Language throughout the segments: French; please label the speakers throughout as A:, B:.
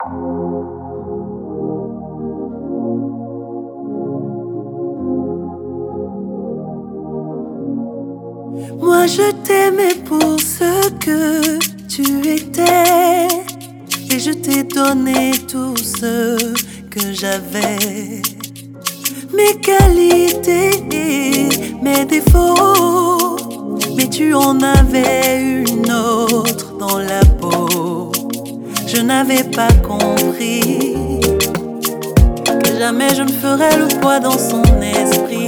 A: Moi je t'aimais pour ce que tu étais et je t'ai donné tout ce que j'avais. Mes qualités et mes défauts, mais tu en avais une autre dans la. Je n'avais pas compris que jamais je ne ferais le poids dans son esprit.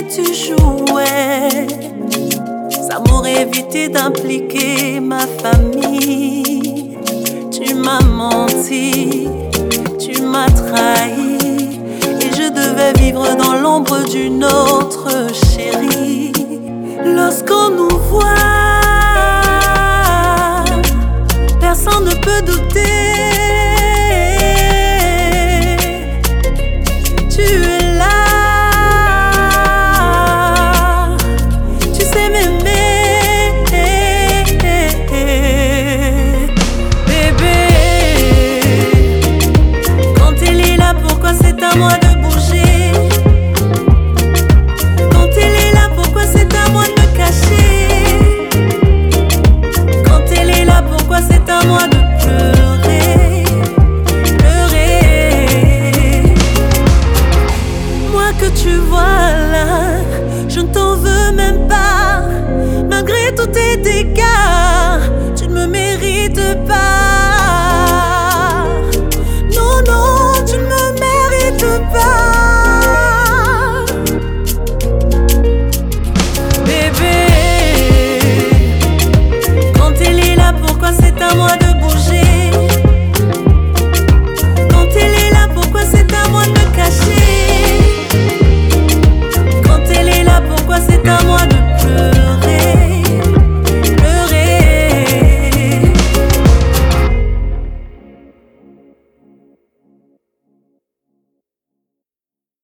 A: d'impliquer ma famille. Tu m'as menti, tu m'as trahi. Et je devais vivre dans l'ombre d'une autre chérie. Lorsqu'on nous voit, amor